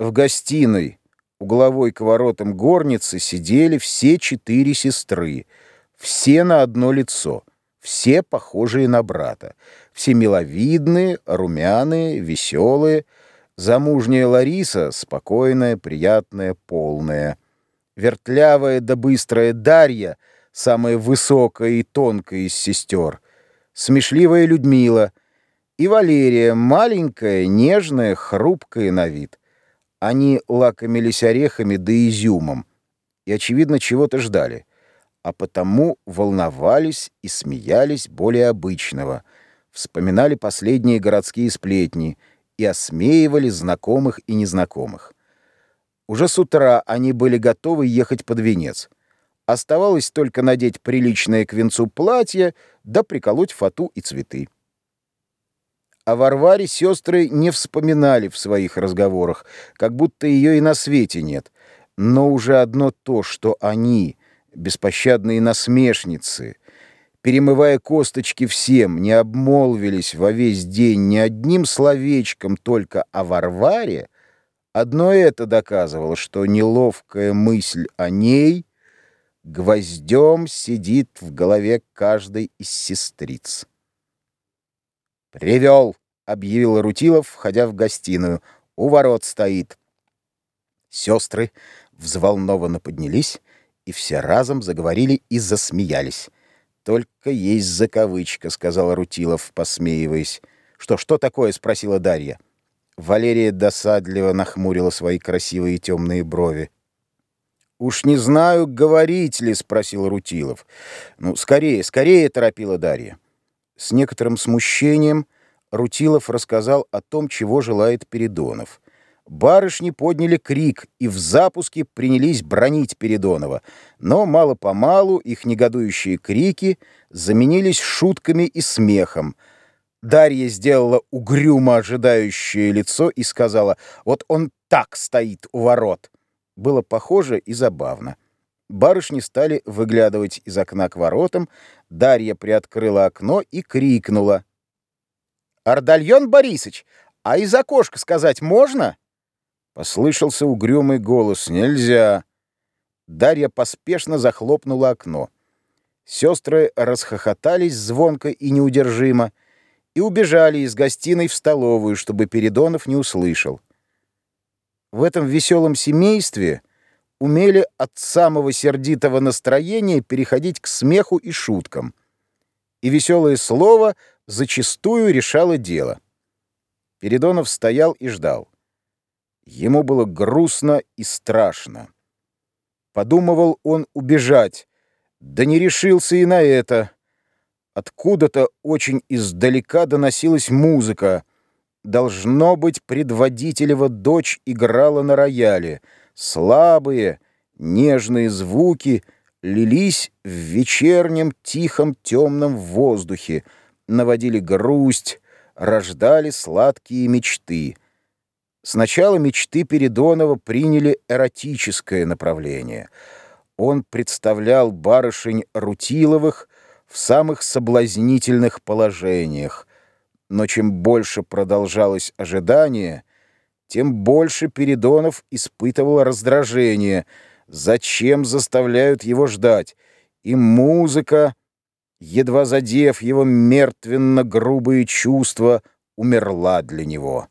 В гостиной, угловой к воротам горницы, сидели все четыре сестры, все на одно лицо, все похожие на брата, все миловидные, румяные, веселые, замужняя Лариса, спокойная, приятная, полная, вертлявая да быстрая Дарья, самая высокая и тонкая из сестер, смешливая Людмила. И Валерия, маленькая, нежная, хрупкая на вид. Они лакомились орехами да изюмом и, очевидно, чего-то ждали, а потому волновались и смеялись более обычного, вспоминали последние городские сплетни и осмеивали знакомых и незнакомых. Уже с утра они были готовы ехать под венец. Оставалось только надеть приличное к венцу платье да приколоть фату и цветы. О Варваре сестры не вспоминали в своих разговорах, как будто ее и на свете нет. Но уже одно то, что они, беспощадные насмешницы, перемывая косточки всем, не обмолвились во весь день ни одним словечком только о Варваре, одно это доказывало, что неловкая мысль о ней гвоздем сидит в голове каждой из сестриц. «Привел!» — объявил Рутилов, входя в гостиную. «У ворот стоит». Сестры взволнованно поднялись, и все разом заговорили и засмеялись. «Только есть закавычка», — сказал Рутилов, посмеиваясь. «Что, что такое?» — спросила Дарья. Валерия досадливо нахмурила свои красивые темные брови. «Уж не знаю, говорить ли», — спросил Рутилов. «Ну, скорее, скорее», — торопила Дарья. С некоторым смущением Рутилов рассказал о том, чего желает Передонов. Барышни подняли крик и в запуске принялись бронить Передонова, но мало-помалу их негодующие крики заменились шутками и смехом. Дарья сделала угрюмо ожидающее лицо и сказала «Вот он так стоит у ворот». Было похоже и забавно. Барышни стали выглядывать из окна к воротам, Дарья приоткрыла окно и крикнула. «Ардальон Борисыч, а из окошка сказать можно?» Послышался угрюмый голос. «Нельзя!» Дарья поспешно захлопнула окно. Сестры расхохотались звонко и неудержимо и убежали из гостиной в столовую, чтобы Передонов не услышал. В этом веселом семействе умели от самого сердитого настроения переходить к смеху и шуткам. И веселое слово зачастую решало дело. Передонов стоял и ждал. Ему было грустно и страшно. Подумывал он убежать, да не решился и на это. Откуда-то очень издалека доносилась музыка. Должно быть, предводителева дочь играла на рояле — Слабые, нежные звуки лились в вечернем тихом темном воздухе, наводили грусть, рождали сладкие мечты. Сначала мечты Передонова приняли эротическое направление. Он представлял барышень Рутиловых в самых соблазнительных положениях. Но чем больше продолжалось ожидание — тем больше Передонов испытывал раздражение. Зачем заставляют его ждать? И музыка, едва задев его мертвенно-грубые чувства, умерла для него.